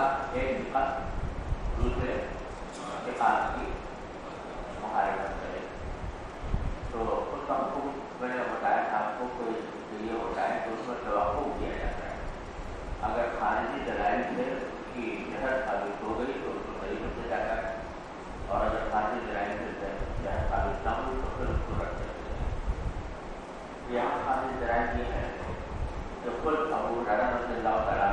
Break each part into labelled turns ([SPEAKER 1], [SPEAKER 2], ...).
[SPEAKER 1] دقت ایک دقت دوسرے کی کرے تو اس کا حکم میں نے بتایا تھا آپ کو کوئی ہوتا ہے تو اس پر کیا جاتا ہے اگر خارجی دلائل سے اس کی ثابت ہو گئی تو اس کو غریب سے جاتا ہے اور اگر خارجی دلائل سے ثابت نہ ہوئی تو پھر اس کو رکھ ہیں یہاں خارجی دلائل یہ ہے کہ خود ابو رضی اللہ تعالیٰ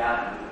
[SPEAKER 1] کیا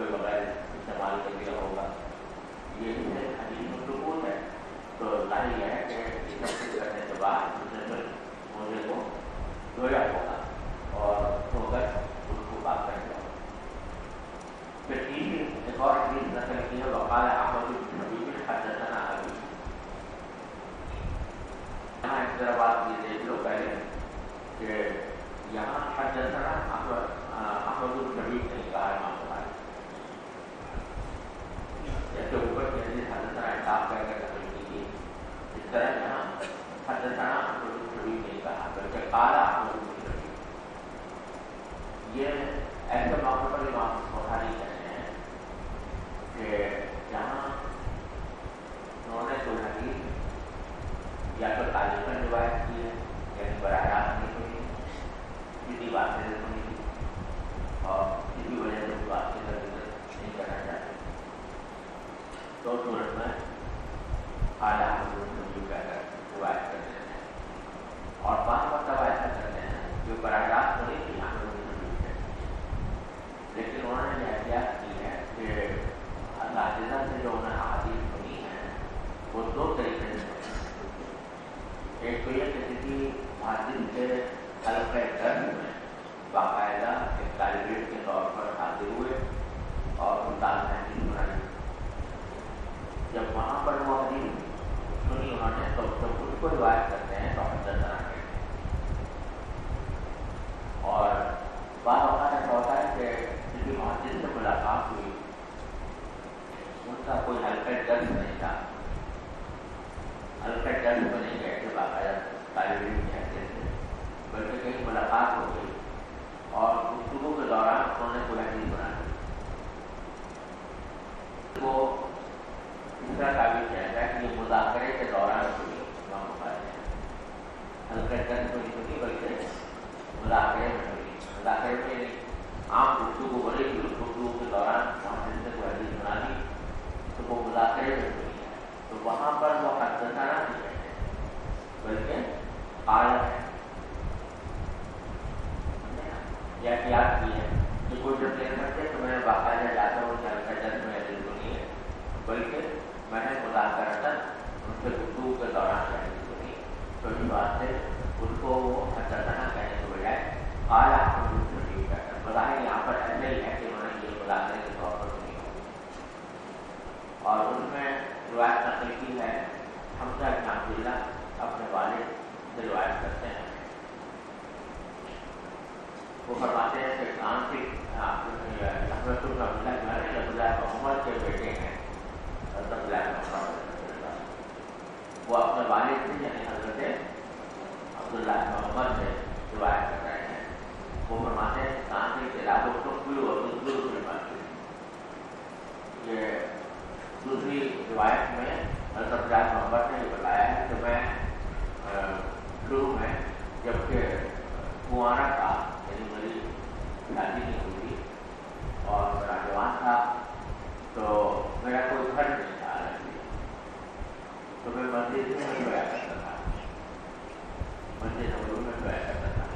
[SPEAKER 1] ہوئے بغیر استعمال کر دیا ہوگا۔ یہی ہے حدیث مطلوب ہے۔ تو ظاہر ہے کہ کرنے کے بعد دوسرے مجھے کو دھویا ہوگا وہ فرماتے ہیں کہ کام سے حضرت عبداللہ محمد کے بیٹے ہیں وہ اپنے والد سے یعنی حضرت عبداللہ محمد سے روایت کر رہے ہیں وہ فرماتے ہیں کہاں سے کتابوں کو کلو اور دوسروں کی بات یہ دوسری روایت میں حضرت عبداللہ محمد نے یہ بتایا ہے کہ میں شروع میں جبکہ کنوارا تھا شادی نہیں ہوئی تھی اور میرا جوان تھا تو میرا کوئی گھر نہیں تھا تو میں مسجد میں نہیں گیا کرتا تھا مسجد نمبر میں گیا کرتا تھا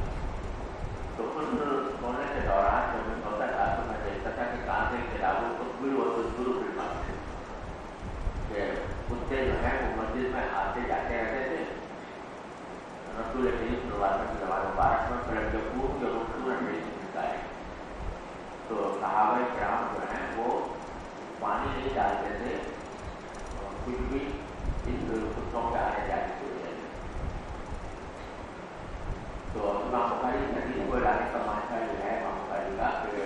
[SPEAKER 1] تو اس سونے کے دوران جب میں سوتا تھا تو میں دیکھتا تھا کہ کہاں سے کتابوں کو گرو اور گرو پھر کہ کتے جو ہیں وہ مسجد میں آتے جاتے رہتے تھے رسول کریم صلی اللہ علیہ وسلم کے مبارک میں پھر جو پور کے رسول نے نکالے تو صحابہ کرام جو ہیں وہ پانی نہیں ڈالتے تھے کچھ بھی ان کتوں کے آنے جانے کی وجہ سے تو امام بخاری حدیث کو لانے کا مانچا جو ہے، امام بخاری کا کہ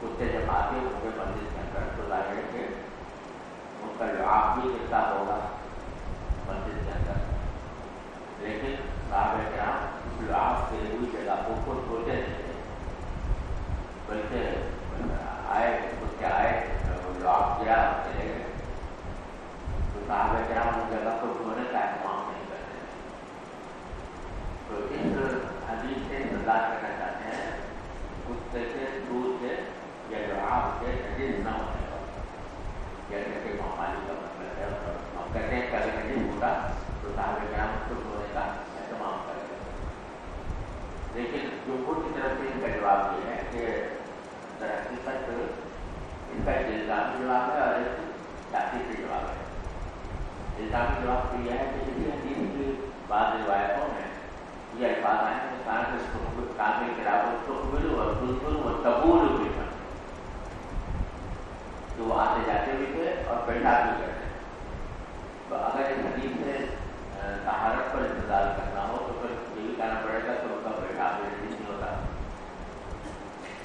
[SPEAKER 1] کتے جب آتے ان کے مسجد کے اندر تو ظاہر ہے ان کا لعاب بھی کتنا ہوگا مسجد کے اندر لیکن صاحب کرام لعاب کے ہوئی جگہوں کو چھوڑتے نہیں تھے بلکہ اسلامی جواب ہے اور ایک تاکیفی جواب ہے اسلامی جواب تو یہ ہے کہ حدیث کی بعض روایتوں میں یہ الفاظ آئے ہیں کہ کام کرا تقبل اور بالکل و قبول بھی بن تو وہ آتے جاتے بھی تھے اور پیٹا بھی کرتے تو اگر اس حدیث سے طہارت پر انتظار کرنا ہو تو پھر یہی کہنا پڑے گا تو اس کا پیٹا بھی نہیں ہوتا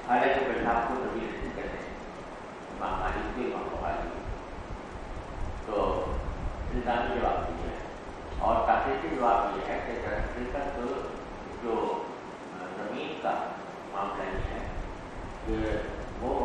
[SPEAKER 1] ہر ایک پیٹا کو کبھی نہیں کرتے انتظامی جواب دیا ہے اور تاخیری جواب یہ ہے کہ در جو زمین کا معاملہ یہ ہے کہ وہ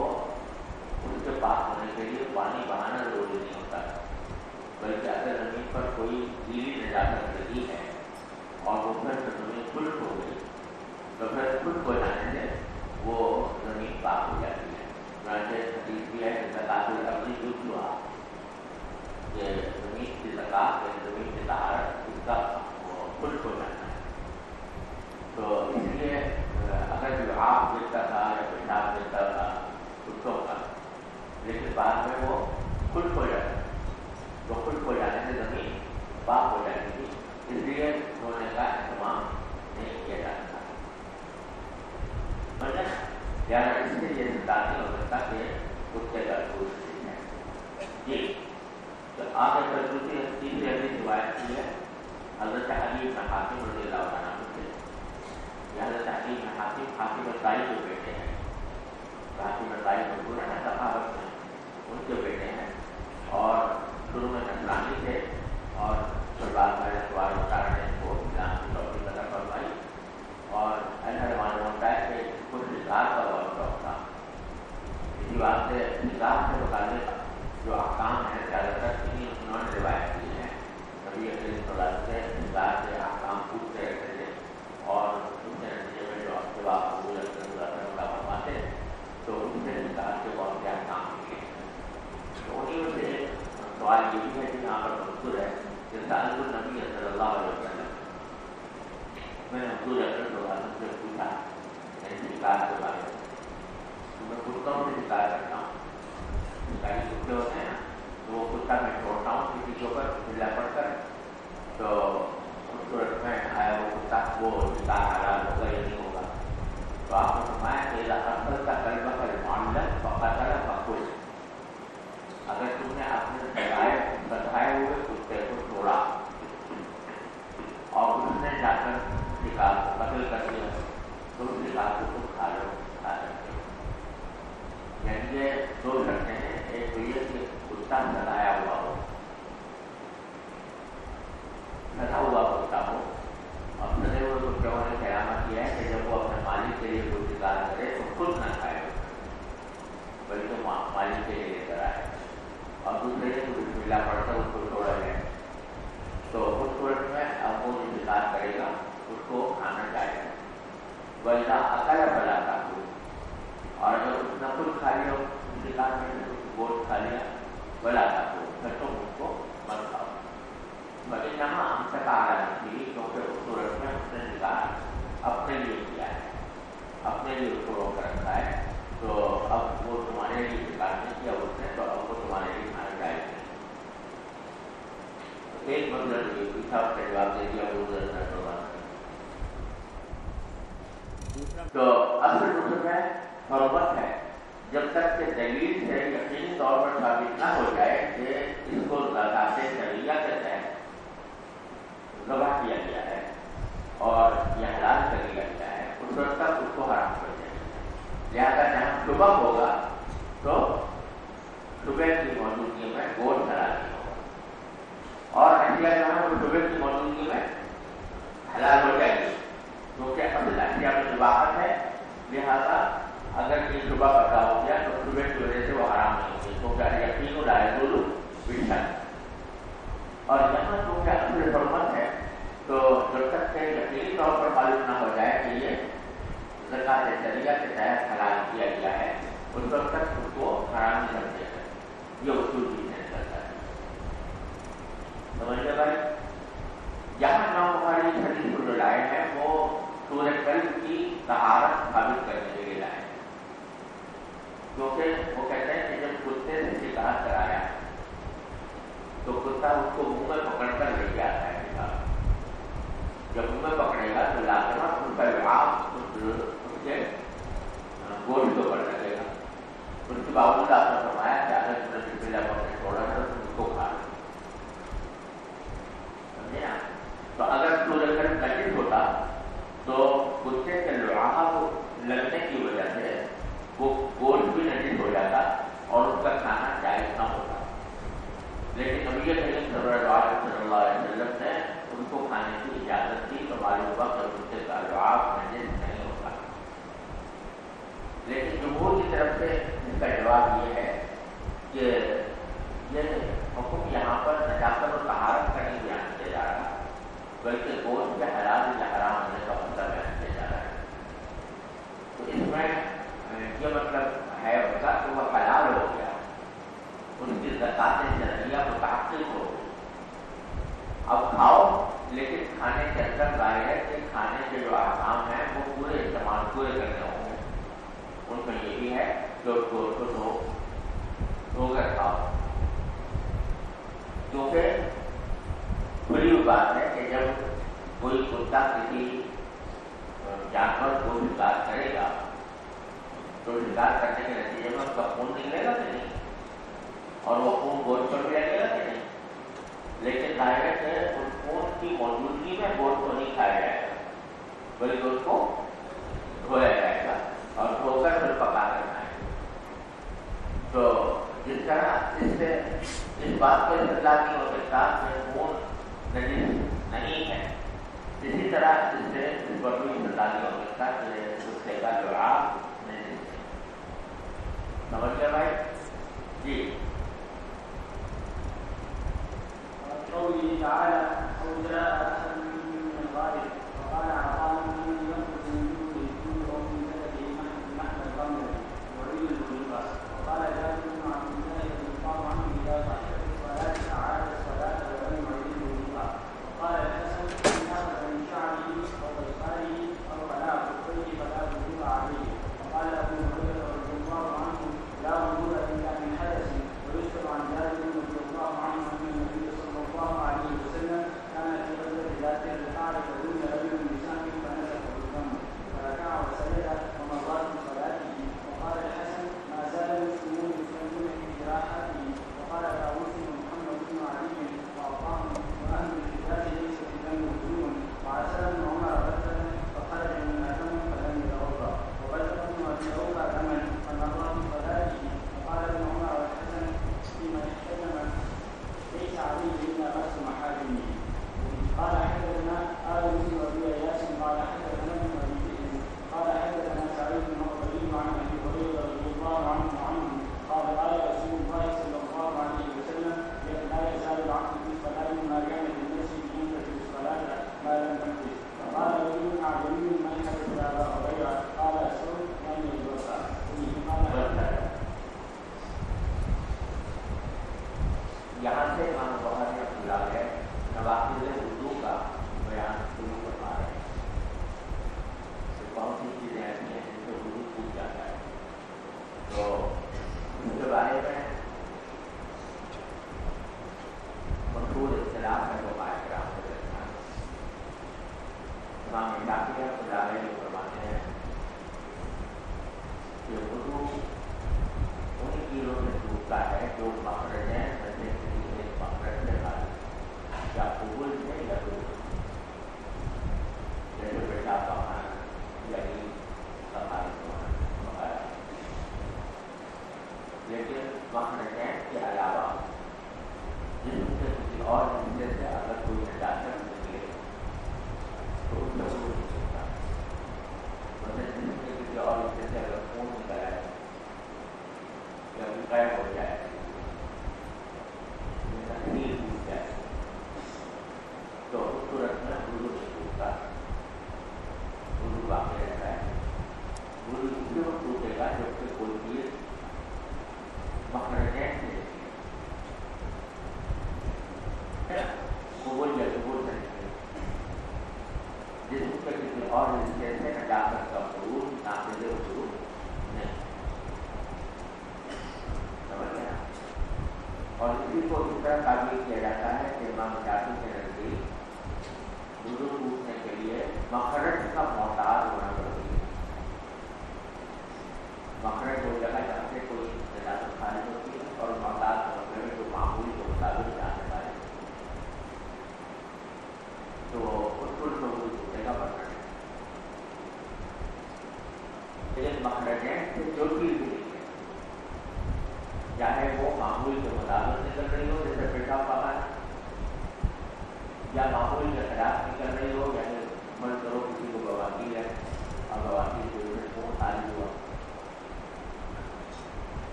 [SPEAKER 1] سوال یہ بھی ہے کہ یہاں پر مذکور ہے کہ سالد النبی صلی اللہ علیہ وسلم میں نے حضور اکرم صلی اللہ علیہ وسلم سے پوچھا نکاح کے بارے میں تو میں کتوں سے نکاح کرتا ہوں نکاحی کتے ہوتے ہیں تو وہ کتا میں چھوڑتا ہوں کسی کے اوپر ملا پڑ کر تو اس صورت میں آیا وہ کتا وہ نکاح حلال ہوگا یا نہیں ہوگا تو آپ نے فرمایا کہ اصل کا کلمہ کا معاملہ پکا کرا مقبول اگر تم نے اپنے بتائے بتائے ہوئے کتے کو چھوڑا اور اس نے جا کر نکاح کو قتل کر دیا تو کو کھا لو کھا سکتے یعنی یہ دو لڑکے ہیں ایک یہ کہ کتا سدایا ہوا ہو سدا ہوا کتا ہو اور سدے ہوئے کتے نے قیامت کیا ہے کہ جب وہ اپنے مالک کے لیے کوئی نکاح کرے تو خود نہ کھائے بلکہ مالک کے لیے لے کر آئے اور دوسرے دن کچھ ملا پڑ کر اس کو چھوڑا جائے تو اس صورت میں اب وہ جو نکاح کرے گا اس کو کھانا چاہے گا ویسا اکلا بلا تھا۔ اور اگر اس خود کھا لیا نکاح میں گوشت کھا لیا بلا تھا۔ پھر تو اس کو مت کھاؤ۔ مگر یہاں ہم سے کہا نہیں تھی کیونکہ اس صورت میں اس نے نکاح اپنے لیے کیا ہے۔ اپنے لیے اس کو روک رکھا ہے۔ تو اب وہ تمہارے لیے نکاح نہیں کیا اس نے تو اب وہ تمہارے لیے کھانا چاہے گا ایک مطلب یہ پیچھا اس کا جواب دے دیا، وہ تو اصل رسم ہے حرمت ہے۔ جب تک کہ دلیل سے یقینی طور پر ثابت نہ ہو جائے کہ اس کو زکات شریعہ کے تحت ذبح کیا گیا ہے اور یہ حلال کر لیا گیا ہے اس وقت تک اس کو حرام کر دیا گیا لہٰذا جہاں صبح ہوگا، تو صبح کی موجودگی میں گوشت حلال نہیں ہوگا۔ اور اشیاء جو ہے وہ صبح کی موجودگی میں حلال ہو جائے گی۔ کیونکہ اصل اشیاء میں صباحت ہے۔ لہٰذا اگر یہ صبح پتا ہو گیا تو صبح کی وجہ سے وہ حرام نہیں ہوگی۔ کیونکہ یقین ہو رہا ہے؟ دونوں بشن اور یہاں کیونکہ اصل حرمت ہے، تو جب تک کہ یقینی طور پر معلوم نہ ہو جائے کہ یہ زکات ذریعہ کے تحت حلال کیا گیا ہے، اس وقت تک اس کو حرام نہیں سمجھے گا یہ اصول بھی نہیں کرتا ہے۔ سمجھ گئے بھائی؟ یہاں نام ہماری حدیث کو جو لائے ہیں وہ سورج قلب کی طہارت ثابت کرنے کے لیے لائے۔ کیونکہ وہ کہتے ہیں کہ جب کتے سے شکار کرایا، تو کتا اس کو منہ میں پکڑ کر لے کے آتا ہے۔ جب منہ میں پکڑے گا تو لازما ان کا لحاظ اس کے گوشت کو پڑ لگے گا۔ اس کے باوجود آپ نے فرمایا کہ اگر تم نے پہلا پکڑے چھوڑا تھا تو اس کو کھا لو سمجھے نا تو اگر سورج قلب نجس ہوتا تو کتے کے لڑاحا کو لگنے کی وجہ سے وہ گوشت بھی نجس ہو جاتا اور اس کا کھانا جائز نہ ہوتا۔ لیکن نبی کریم صلی اللہ علیہ وسلم نے ان کو کھانے کی اجازت تھی تو معلوم وقت ان سے جواب محنت نہیں ہوتا۔ لیکن جمہور کی طرف سے ان کا جواب یہ ہے کہ یہ حکم یہاں پر نجاست و تہارت کا نہیں بیان بلکہ گوشت کے حلال یا حرام ہونے کا مطلب بیان کیا جا رہا ہے تو اس میں یہ مطلب ہے ان کا کہ وہ حلال ہو گیا ان کی زکات جنریہ کو تحقیق ہو اب کھاؤ لیکن کھانے کے اندر ظاہر ہے کہ کھانے کے جو احکام ہیں وہ پورے استعمال پورے کرنے ہوں گے ان میں یہ بھی ہے کہ اس کو دھو دھو کر کھاؤ کیونکہ بڑی بات ہے کہ جب کوئی کتا کسی جانور کو شکار کرے گا تو شکار کرنے کے نتیجے میں اس کا خون نکلے گا کہ نہیں اور وہ خون گوشت پر بھی لگے گا کہ نہیں لیکن ظاہر ہے اس خون کی موجودگی میں گوشت کو نہیں کھایا جائے گا بلکہ اس کو دھویا جائے گا اور دھو کر پھر پکا کر کھائے تو جس طرح اس سے اس بات کو اطلاع نہیں ہو سکتا کہ خون نجیس نہیں ہے اسی طرح اس سے اس پر بھی اطلاع ہو سکتا کہ اس کا جو آپ نہیں سمجھ گئے بھائی جی
[SPEAKER 2] قوله تعالى أو جاء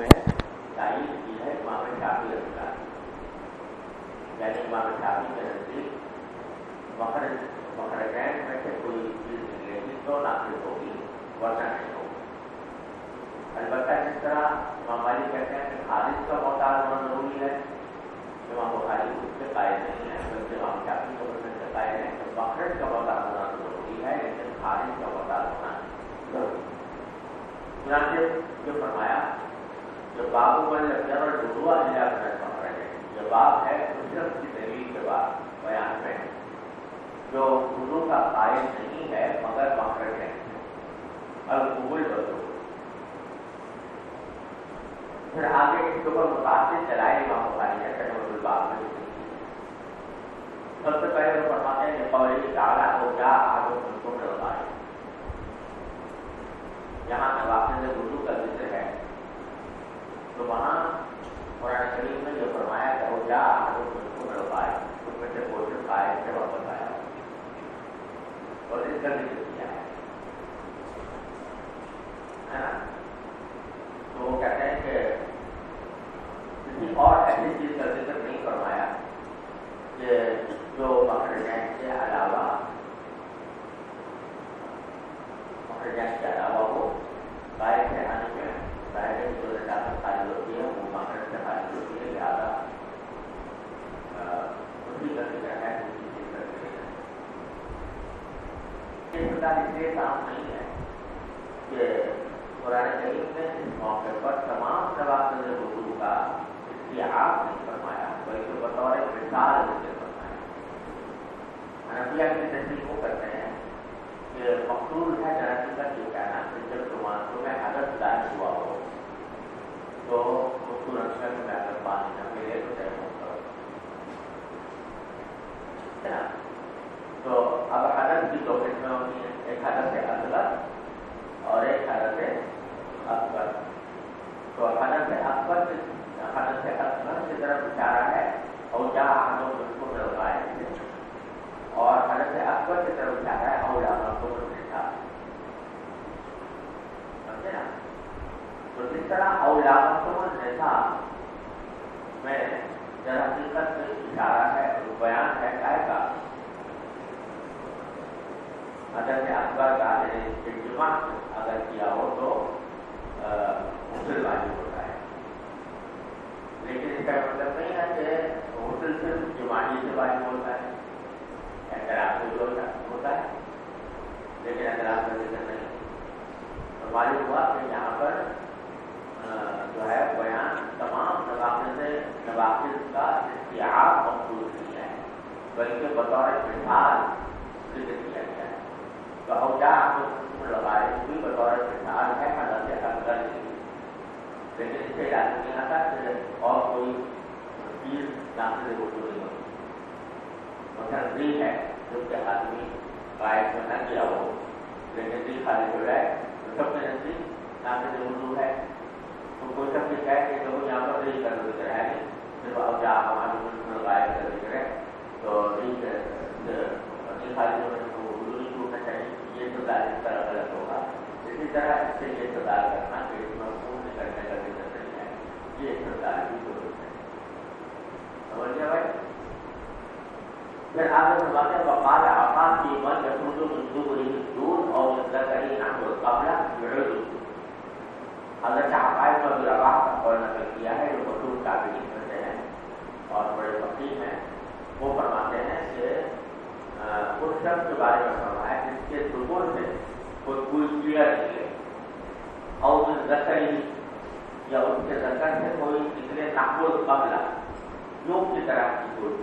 [SPEAKER 1] پہ تعریف کی ہے امام شافی اذکار یعنی امام شافی کے نزدیک مخرج مخرجین میں سے کوئی چیز نکلے گی تو نافذ ہوگی ورنہ نہیں ہوگی البتہ اس طرح امام علی کہتے ہیں کہ خارج کا محتاج ہونا ضروری ہے امام بخاری اس سے قائل نہیں ہے بلکہ امام شافی کو اس سے قائل ہیں تو مخرج کا محتاج ہونا ضروری ہے لیکن خارج کا محتاج ہونا ضروری چنانچہ جو فرمایا جو بابو بن لگتا اور ڈوڈوا ضلع میں مخرج ہے یہ باب ہے حجرت کی دلیل کے بعد بیان میں جو اردو کا قائد نہیں ہے، مگر مخرج ہے۔ القبول بدو پھر آگے اس کے اوپر متاثر چلائے امام بخاری ہے کٹور الباب میں سب سے پہلے وہ فرماتے ہیں کہ قولی تعالیٰ کو کیا آگے ان کو ڈرائے جہاں نواقع اردو کا ذکر ہے تو وہاں قرآن شریف میں جو فرمایا کہ وہ کیا آگے ان کو اس میں سے کوشش قائم سے واپس آیا اور اس کا ذکر کیا ہے۔ نا؟ تو وہ کہتے ہیں کہ کسی اور ایسی چیز کا ذکر نہیں فرمایا کہ جو مخرجین کے علاوہ مخرجین کے علاوہ وہ باہر سے آنے میں باہر جو رجاست خالی ہوتی ہے وہ مخرج سے خالی ہوتی ہے لہٰذا اسی کا ذکر ہے کسی چیز کا ذکر ہے اس اس لیے کام نہیں ہے کہ قرآن کریم نے اس موقع پر تمام نواز اردو کا اتحاد نہیں فرمایا بلکہ بطور مثال ذکر فرمایا حنفیہ کی تصدیق وہ کرتے ہیں کہ مقصول ہے جنرل کا یہ کہنا کہ جب تمہاروں میں حدث ظاہر ہوا ہو تو مقصول اکثر میں اگر پانی نہ ملے تو طے ہوتا تو اب حدث کی دو قسمیں ہوتی ہیں ایک حدث ہے اصغر اور ایک حدث ہے اکبر۔ تو حدث اکبر حدث اکبر کی طرف اشارہ ہے اور جہاں ہم لوگ اس کو ڈرائے اور حدث اکبر کی طرف اشارہ ہے اور جہاں کو دیکھا سمجھے نا؟ تو جس طرح اولاد کو جیسا میں در حقیقت میں اشارہ ہے بیان ہے کا حدث اکبر کا ترجمہ اگر کیا ہو تو غسل واجب ہوتا ہے لیکن اس کا مطلب نہیں ہے کہ غسل صرف جماعی سے واجب ہوتا ہے اعتراض سے جو ہوتا ہے لیکن اعتراض کا ذکر نہیں اور معلوم ہوا کہ یہاں پر جو ہے بیان تمام نواقص نواقص کا اشتہار مقصود نہیں ہے بلکہ بطور مثال ذکر کیا تو اوجا لگائے بھی بطور مثال ہے حضرت اکبر لیکن اس سے یاد نہیں آتا کہ اور کوئی چیز ناقص اردو نہیں ہوتی مثلا دی ہے جو کہ آدمی قائد میں نہ کیا ہو لیکن دی خالی ہو جائے تو سب کے نزدیک ناقص اردو ہے تو کوئی سب سے کہہ کہ وہ یہاں پر نہیں کر ذکر ہے نہیں صرف اوجا ہمارے ملک میں لگائے کا ذکر ہے تو دی خالی ہونے کو اردو نہیں ٹوٹنا چاہیے یہ تو اس طرح غلط ہوگا اسی طرح اس سے یہ استدار کرنا کہ اس میں پورن کرنے کا ذکر نہیں ہے یہ استدار بھی ضرورت ہے سمجھ گیا بھائی پھر آگے فرماتے وقال آقا کی من یسود مندوب رہی دور اور ذکری نام قبل یعود حضرت حقائق رضی اللہ کا قول نقل کیا ہے جو مشہور تابعین میں سے ہیں اور بڑے فقیر ہیں، وہ فرماتے ہیں کہ اس شخص کے بارے میں فرمایا جس کے دبر سے کوئی کوئی کیڑا نکلے اور اس زکری یا اس کے زکر سے کوئی نکلے ناقل قبلہ یوں کی طرح کی کوئی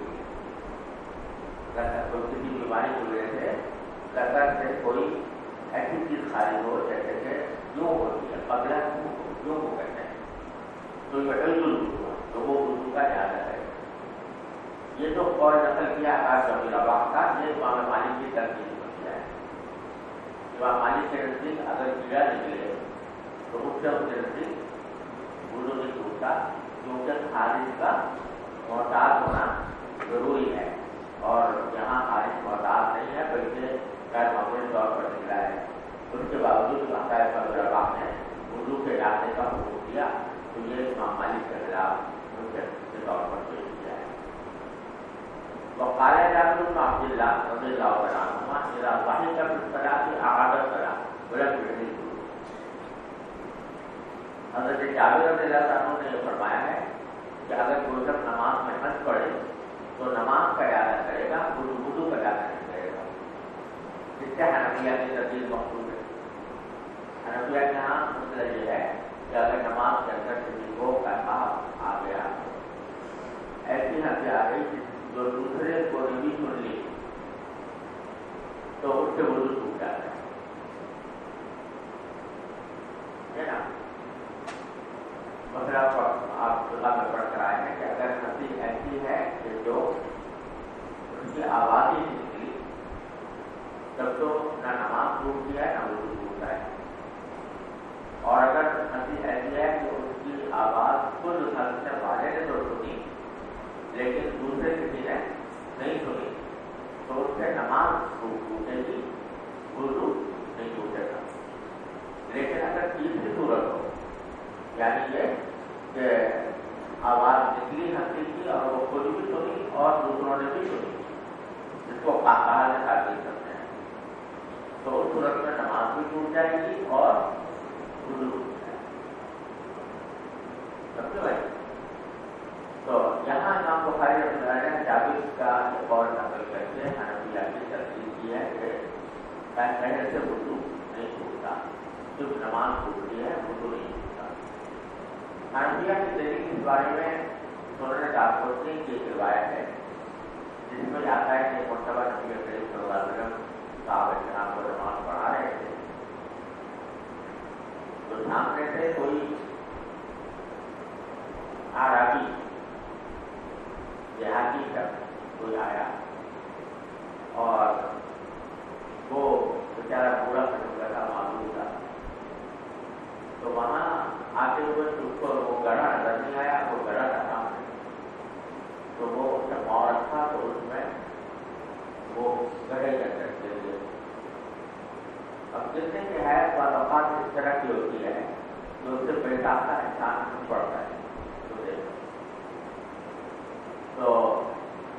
[SPEAKER 1] کوئی کسی بیماری کی وجہ سے زکر سے کوئی ایسی چیز خالی ہو جیسے کہ یوں ہوتی ہے قبلہ یوں ہو کہتے ہیں تو یہ بالکل تو وہ اردو کا یاد ہے یہ تو اور نقل کیا آکاش ربی اللہ کا یہ امام مالک کی ترتیب کیا ہے۔ امام مالک کے نزدیک اگر کیڑا نکلے، تو اس سے اس کے نزدیک؟ اردو نہیں ٹوٹتا کیونکہ خارج کا محتاط ہونا ضروری ہے اور یہاں خارج محتاط نہیں ہے، بلکہ غیر معمولی طور پر نکلا ہے۔ اس کے باوجود عقائد فضر اللہ نے اردو کے علاقے کا حکم دیا تو یہ امام مالک کے خلاف ان کے طور پر پیش وقال جابر بن عبد الله رضي الله تعالى عنهما اذا ضحك في الصلاه اعاد الصلاه ولم يعيد حضرت جابر رضی اللہ عنہ نے یہ فرمایا ہے کہ اگر کوئی سب نماز میں ہنس پڑے تو نماز کا ارادہ کرے گا بدو بدو کا ارادہ نہیں کرے گا جس سے حنفیہ کی تبدیل مقصود ہے حنفیہ کے یہاں مسئلہ یہ ہے کہ اگر نماز کے اندر کسی کو پیسہ آ گیا، ایسی حنفی آ گئی جو دوسرے کو نبی سن لی تو اس سے وضو ٹوٹ جاتا ہے۔ نا؟ مسئلہ آپ خدا میں پڑھ کر آئے ہیں کہ اگر ہنسی ایسی ہے کہ جو ان کی آواز ہی نکلی تب تو نہ نماز ٹوٹتی ہے نہ وضو ٹوٹتا ہے اور اگر ہنسی ایسی ہے کہ اس کی آواز خود ہنسنے والے نے تو سنی لیکن دوسرے کسی نے نہیں سنی تو اس سے نماز ٹوٹے گی وضو نہیں ٹوٹے گا لیکن اگر تیسری صورت ہو یعنی یہ کہ آواز نکلی ہنسی کی اور وہ خود بھی سنی اور دوسروں نے بھی سنی جس کو کہا نے تعبیر کرتے ہیں تو اس صورت میں نماز بھی ٹوٹ جائے گی اور وضو ٹوٹ جائے گی سمجھے بھائی تو یہاں امام بخاری رحمۃ اللہ نے جاوید کا ایک اور نقل کر کے حنفیہ کی ترتیب کی ہے کہ پہلے سے وضو نہیں ٹوٹتا صرف نماز ٹوٹتی ہے وضو نہیں ٹوٹتا حنفیہ کی تحریک اس بارے میں انہوں نے ڈاکٹر کی ایک روایت ہے جس میں آتا ہے کہ مرتبہ نبی کریم صلی اللہ علیہ وسلم صاحب جناب کو نماز پڑھا رہے تھے تو سامنے سے کوئی آرابی دیہاتی تک کوئی آیا اور وہ بیچارا پورا کرنے کا معلوم تھا تو وہاں آتے ہوئے اس کو وہ گڑھا نظر نہیں آیا وہ گڑھا تھا سامنے تو وہ اس تھا تو اس میں وہ گڑھے کے اندر چل اب جتنے کی ہے بعض اوقات اس طرح کی ہوتی ہے جو اس سے پیسہ کا انسان پڑتا ہے تو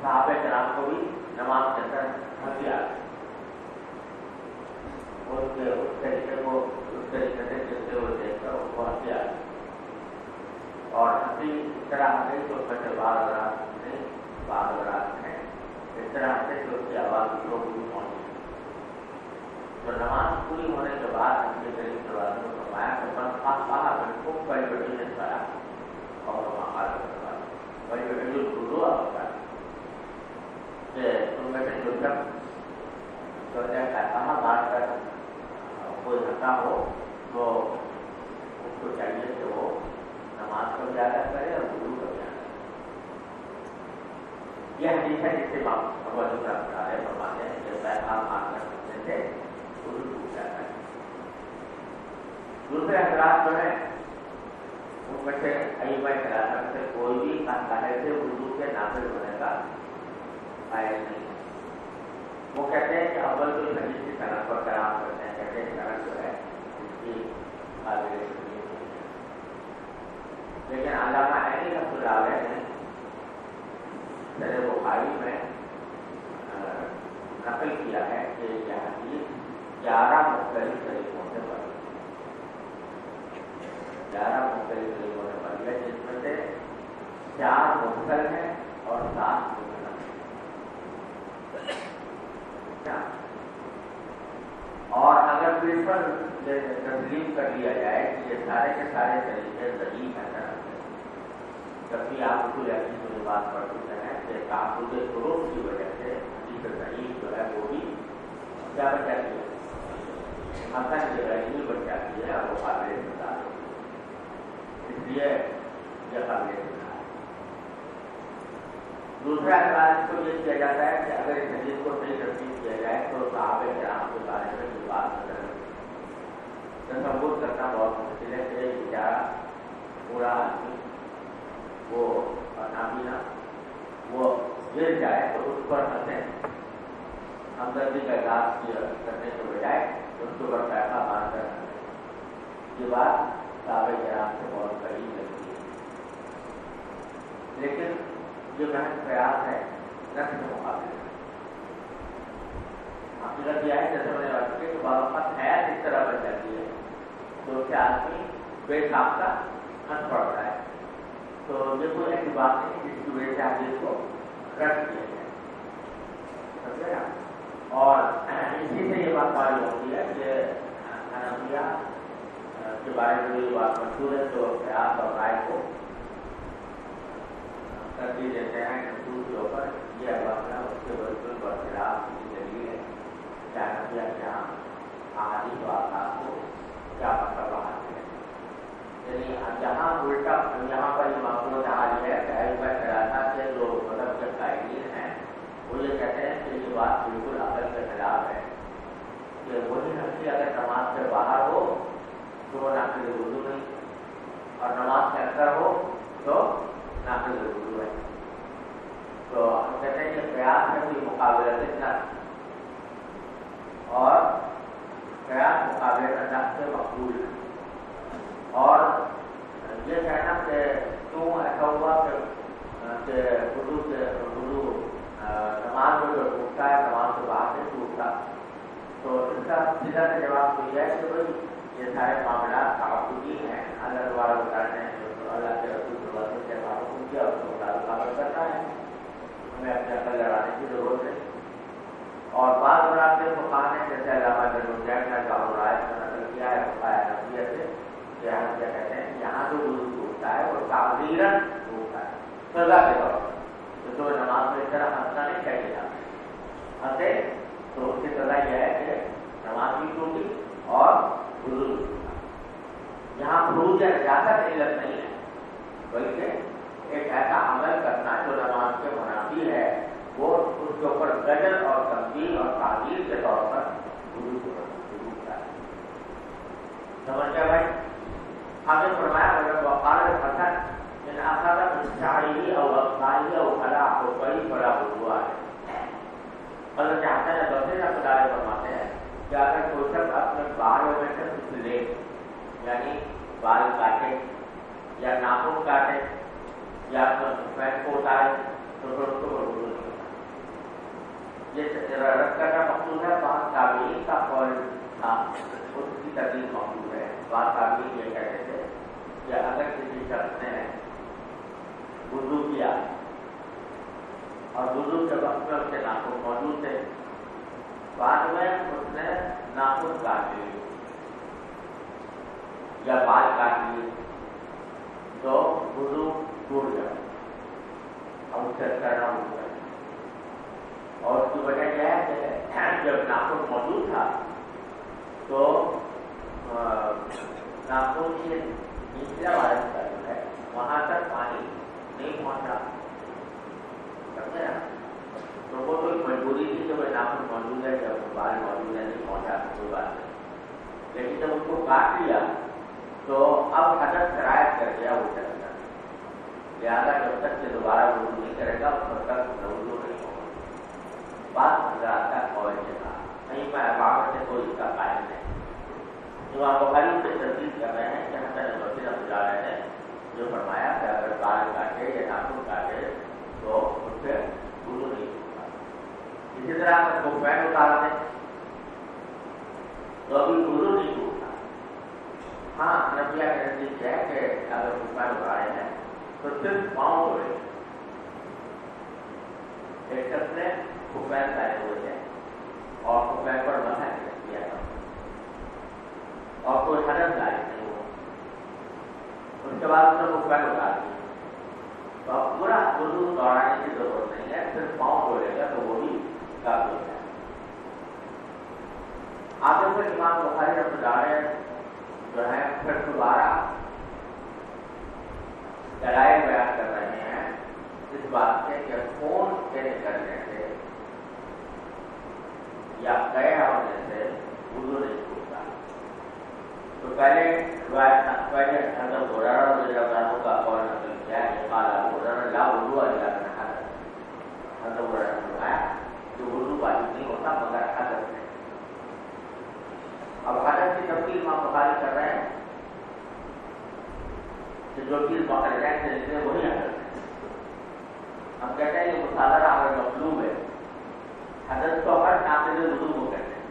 [SPEAKER 1] صحابہ کرام کو بھی نماز کے اندر ہنسی آ گئی اس طریقے کو اس طریقے سے چلتے ہوئے دیکھ کر اس کو ہنسی آ گئی اور ہنسی اس طرح آ گئی تو اس بعض رات نے بعض رات نے اس طرح سے کہ اس کی آواز کو بھی پہنچی تو نماز پوری ہونے کے بعد ہم کے قریب دروازے کو فرمایا کہ بس خاص کہا میں خوب بڑی بڑی نے کھایا اور وہاں حال کروا بڑی بڑی جو گرو ہوتا ہے، کہ تم میں جو جب سوچا کا کہاں بات کر کوئی ہٹا ہو تو اس کو چاہیے کہ وہ نماز کو زیادہ کرے اور گرو کو زیادہ کرے یہ حدیث ہے جس سے بابا جو رہے فرماتے ہیں، جبکہ پیسہ مانگنا سکتے تھے گرو ٹوٹ جاتا ہے۔ دوسرے حضرات جو ہیں ان میں سے ایما کراتا سے کوئی بھی کہے سے اردو کے نافذ ہونے کا قائل نہیں۔ وہ کہتے ہیں کہ اول تو حدیث کی صنعت پر کرام کرتے ہیں، کہتے ہیں صنعت جو ہے اس کی قابل لیکن علامہ عینی رحمۃ اللہ علیہ نے سر بخاری میں نقل کیا ہے کہ یہ حدیث گیارہ مختلف طریقوں سے بنی گیارہ مختلف طریقوں سے بنی ہے جس میں سے چار مختل ہیں اور سات اور اگر پھر پر تسلیم کر لیا جائے کہ یہ سارے کے سارے طریقے ضعیف ہیں نا کبھی آپ کو ایسی کوئی بات پڑھ چکے ہیں کہ تعبد فروغ کی وجہ سے حدیث ضعیف جو ہے وہ بھی کیا بن جاتی ہے حسن کی غریبی بن جاتی ہے اور وہ قابل بتا اس لیے یہ قابل بتا دوسرا اعتراض کو یہ کیا جاتا ہے کہ اگر اس حدیث کو صحیح ترتیب کیا جائے تو صحابہ کرام کے بارے میں یہ بات نظر تصور کرنا بہت مشکل ہے، کہ بیچارہ پورا آدمی وہ نابینا وہ گر جائے تو اس پر ہنسیں ہمدردی کا احساس کرنے کے بجائے اس کے اوپر پیسہ باندھ کر ہنسیں یہ بات صحابہ کرام سے بہت قریب لگتی ہے لیکن یہ محنت پریاس ہے رقص کے مقابلے میں حقیقت یہ ہے جیسے میں نے بات کی کہ بعض اوقات حیات اس طرح بن جاتی ہے تو اس سے آدمی بے ساختہ ہنس پڑتا ہے۔ تو یہ کوئی ایسی بات نہیں جس کی وجہ سے حدیث کو رد کیا جائے۔ اور اسی سے یہ بات معلوم ہوتی ہے کہ انبیاء کے بارے میں یہ بات مشہور ہے، جو قیاس اور رائے کو ترجیح دیتے ہیں حصول کے اوپر، یہ مسئلہ اس کے بالکل برخلاف کی دلیل ہے چاہے انبیاء کے یہاں احادیث و آسان کو کیا مطلب رہا ہے یعنی جہاں الٹا یہاں پر یہ حال ہے کہ میں کراتا سے جو مطلب کے قائدین ہیں۔ وہ یہ کہتے ہیں کہ یہ بات بالکل عقل کے خلاف ہے۔ کہ وہی نقصی اگر نماز سے باہر ہو تو وہ ناقل اردو نہیں، اور نماز کے اندر ہو تو ناقل اردو ہے۔ تو ہم کہتے ہیں کہ قیاس میں کوئی مقابلہ اتنا اور قیاس مقابلے کرنا سے مقبول ہے۔ اور یہ کہنا کہ کیوں ایسا ہوا کہ اردو سے اردو نماز میں جو ٹوٹتا ہے، نماز سے باہر سے ٹوٹتا تو اس کا سیدھا کا جواب تو یہ ہے کہ بھائی، یہ سارے معاملات تعبدی ہیں۔ اللہ دوبارہ بتاتے ہیں اللہ کے رسول کے حکم کیا، اس کو مطابق کرتا ہے۔ ہمیں اپنے عقل لڑانے کی ضرورت ہے اور بعض بڑھاتے ہیں مقام ہے جیسے علامہ جنوجین کا جواب رائے سے نقل کیا ہے بتایا نصیحت سے یہاں کیا کہتے ہیں یہاں جو گرو ٹوٹتا ہے وہ تعبیر ٹوٹتا ہے سزا کے طور پر جو نماز میں اس طرح ہنسنا نہیں چاہیے ہنسے تو اس کی سزا یہ ہے کہ نماز بھی ٹوٹی اور گرو یہاں خروج یا نجاست علت نہیں ہے بلکہ ایک ایسا عمل کرنا جو نماز کے منافی ہے وہ اس کے اوپر گجر اور تبدیل اور تعبیر کے طور پر گرو ٹوٹتا ہے سمجھ گیا بھائی؟ ہم نے فرمایا اگر وقال حسن اخذ من شعره او اصفائه او خلاع او قریب بڑا ہوا ہے اللہ چاہتا ہے بسے نہ خدا فرماتے ہیں کہ اگر کوئی شخص اپنے بالوں میں سے کچھ لے یعنی بال کاٹے یا ناخن کاٹے یا اپنا پین کو اتارے تو پھر اس کو بڑھو نہیں ہوتا یہ رد کرنا مقصود ہے بات تعبیر کا قول تھا اس کی تبدیل مقصود ہے بات تعبیر یہ کہتے تھے کہ اگر کسی شخص نے وضو کیا۔ اور وضو کے وقت میں اس کے ناخن موجود تھے۔ بعد میں اس نے ناخن کاٹ لیے۔ یا بال کاٹ لیے۔ تو وضو ٹوٹ گیا۔ اور اسے کرنا اچھا ہو گیا۔ اور اس کی وجہ کیا ہے کہ جب ناخن موجود تھا، تو ناخن کے نچلا والے کا جو ہے وہاں تک پانی نہیں پہنچا سمجھے نا تو وہ تو مجبوری تھی کہ وہ ناخن موجود ہے جب بال موجود ہے نہیں پہنچا کوئی بات نہیں لیکن جب اس کو کاٹ لیا تو اب حدت شرائط کر دیا وہ چل گیا لہٰذا جب تک کہ دوبارہ وضو نہیں کرے گا اس وقت تک وضو نہیں ہوگا بات نظر آتا ہے فوج کے ساتھ کہیں پر عبادت سے کوئی اس کا قائم نہیں جو آپ بخاری سے تصدیق کر رہے ہیں کہ حسن وسیع بجا رہے ہیں جو فرمایا کہ اگر بال کاٹے یا ناخن کاٹے تو اس سے گرو نہیں ہوگا اسی طرح اگر وہ پین اتار دیں تو ابھی گرو نہیں ٹوٹتا ہاں نبیا کا نزدیک ہے کہ اگر وہ پین اتارے ہیں تو صرف پاؤں کو لے ایک شخص نے خفین پہنے ہوئے تھے اور خفین پر مسا کیا اور کوئی حرم لائق نہیں اس کے بعد اس نے خفین دیا تو اب پورا اردو دوڑانے کی ضرورت نہیں ہے، صرف پاؤں کو گا تو وہ بھی کافی ہے۔ آگے پھر امام بخاری رب ڈالے جو ہے پھر دوبارہ دلائل بیان کر رہے ہیں اس بات سے کہ خون کے نکلنے سے یا گئے ہونے سے اردو نہیں۔ پہلے پہلے حضرت غرارہ رضی اللہ عنہ کا قول نقل کیا ہے قالا غرارہ لا اردو اللہ نے حضرت حضرت غرارہ نے فرمایا کہ اردو واجب نہیں ہوتا مگر حضرت ہے۔ اب حضرت کی تفصیل ماں بخاری کر رہے ہیں کہ جو چیز مخرجین سے نکلے وہی حضرت ہے۔ ہم کہتے ہیں یہ مصالحہ اگر مطلوب ہے۔ حضرت تو ہر ناقد وضو کو کہتے ہیں۔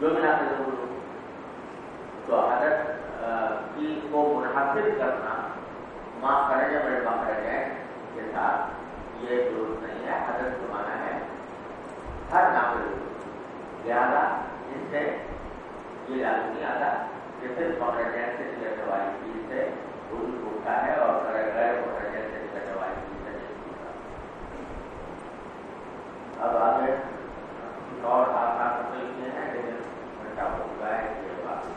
[SPEAKER 1] جو بھی ناقد وضو شہادت کی کو منحصر کرنا ماں کرے یا بڑے ماں کرے گے کے ساتھ، یہ درست نہیں ہے، حضرت زمانہ ہے ہر نام لہٰذا جس سے یہ لازم نہیں آتا کہ صرف پکڑ جائیں سے جو دوائی چیز سے دودھ ہوتا ہے اور کرے گئے پکڑ جائیں سے جو دوائی چیز سے اب آگے اور آسان سمجھ لیے ہیں لیکن گھنٹہ ہو گیا ہے یہ بات۔